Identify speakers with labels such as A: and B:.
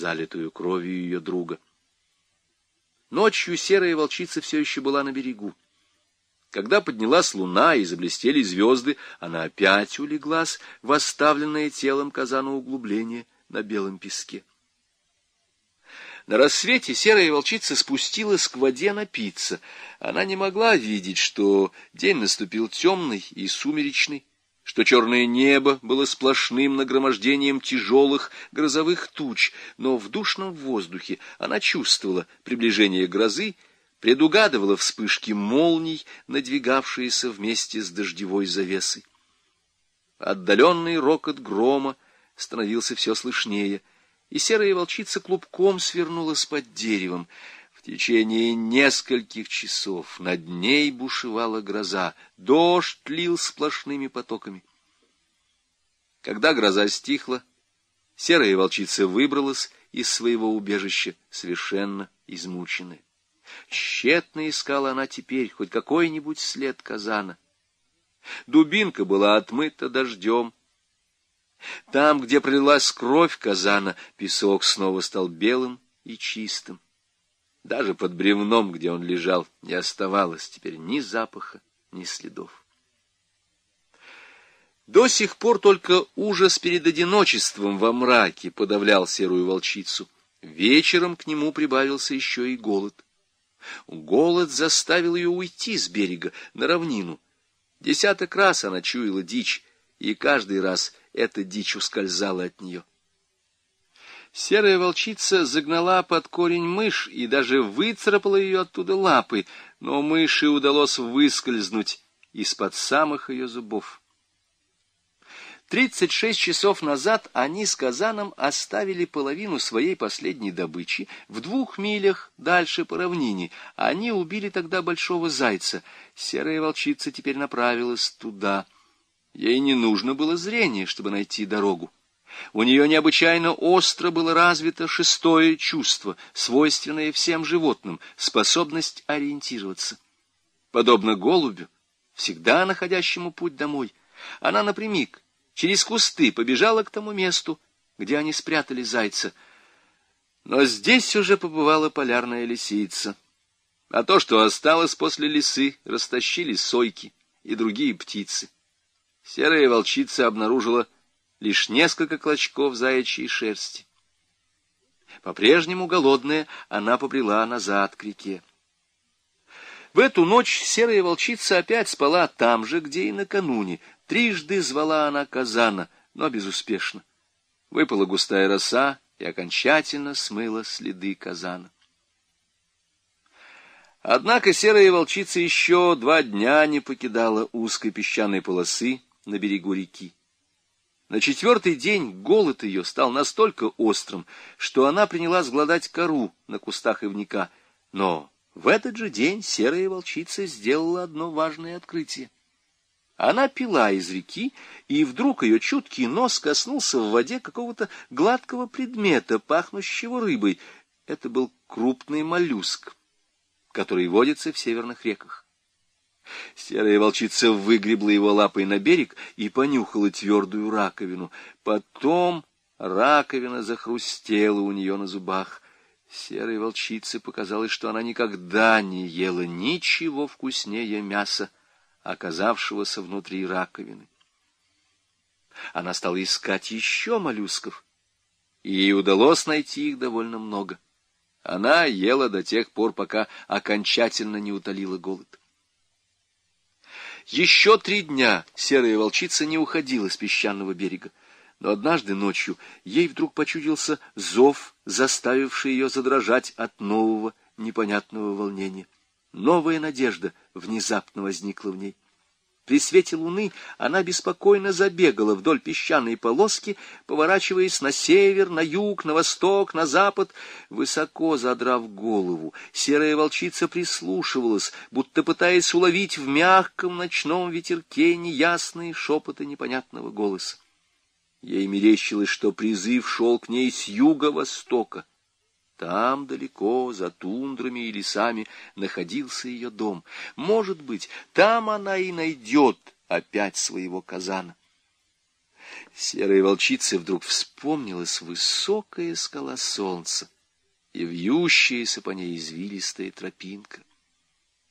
A: залитую кровью ее друга. Ночью серая волчица все еще была на берегу. Когда поднялась луна и заблестели звезды, она опять улеглась в оставленное телом казана углубление на белом песке. На рассвете серая волчица спустилась к воде напиться. Она не могла видеть, что день наступил темный и сумеречный, что черное небо было сплошным нагромождением тяжелых грозовых туч, но в душном воздухе она чувствовала приближение грозы, предугадывала вспышки молний, надвигавшиеся вместе с дождевой завесой. Отдаленный рокот грома становился все слышнее, и серая волчица клубком свернулась под деревом. В течение нескольких часов над ней бушевала гроза, дождь лил сплошными потоками. Когда гроза стихла, серая волчица выбралась из своего убежища, совершенно измученная. Тщетно искала она теперь хоть какой-нибудь след казана. Дубинка была отмыта дождем. Там, где пролилась кровь казана, песок снова стал белым и чистым. Даже под бревном, где он лежал, не оставалось теперь ни запаха, ни следов. До сих пор только ужас перед одиночеством во мраке подавлял серую волчицу. Вечером к нему прибавился еще и голод. Голод заставил ее уйти с берега на равнину. Десяток раз она чуяла дичь, и каждый раз эта дичь ускользала от нее. Серая волчица загнала под корень мышь и даже выцарапала ее оттуда лапы, но мыши удалось выскользнуть из-под самых ее зубов. Тридцать шесть часов назад они с Казаном оставили половину своей последней добычи в двух милях дальше по равнине. Они убили тогда большого зайца. Серая волчица теперь направилась туда. Ей не нужно было зрение, чтобы найти дорогу. У нее необычайно остро было развито шестое чувство, свойственное всем животным, способность ориентироваться. Подобно голубю, всегда находящему путь домой, она напрямик через кусты побежала к тому месту, где они спрятали зайца. Но здесь уже побывала полярная лисица. А то, что осталось после лисы, растащили сойки и другие птицы. Серая волчица обнаружила лишь несколько клочков заячьей шерсти. По-прежнему голодная, она побрела назад к реке. В эту ночь серая волчица опять спала там же, где и накануне, Трижды звала она казана, но безуспешно. Выпала густая роса и окончательно смыла следы казана. Однако серая волчица еще два дня не покидала узкой песчаной полосы на берегу реки. На четвертый день голод ее стал настолько острым, что она принялась гладать кору на кустах ивника. Но в этот же день серая волчица сделала одно важное открытие. Она пила из реки, и вдруг ее чуткий нос коснулся в воде какого-то гладкого предмета, пахнущего рыбой. Это был крупный моллюск, который водится в северных реках. Серая волчица выгребла его лапой на берег и понюхала твердую раковину. Потом раковина захрустела у нее на зубах. Серой волчице показалось, что она никогда не ела ничего вкуснее мяса оказавшегося внутри раковины. Она стала искать еще моллюсков, и ей удалось найти их довольно много. Она ела до тех пор, пока окончательно не утолила голод. Еще три дня серая волчица не уходила с песчаного берега, но однажды ночью ей вдруг почудился зов, заставивший ее задрожать от нового непонятного волнения. Новая надежда внезапно возникла в ней. При свете луны она беспокойно забегала вдоль песчаной полоски, поворачиваясь на север, на юг, на восток, на запад. Высоко задрав голову, серая волчица прислушивалась, будто пытаясь уловить в мягком ночном ветерке неясные шепоты непонятного голоса. Ей мерещилось, что призыв шел к ней с юго-востока. Там, далеко, за тундрами и лесами, находился ее дом. Может быть, там она и найдет опять своего казана. Серой волчице вдруг вспомнилась высокая скала солнца и вьющаяся по ней извилистая тропинка.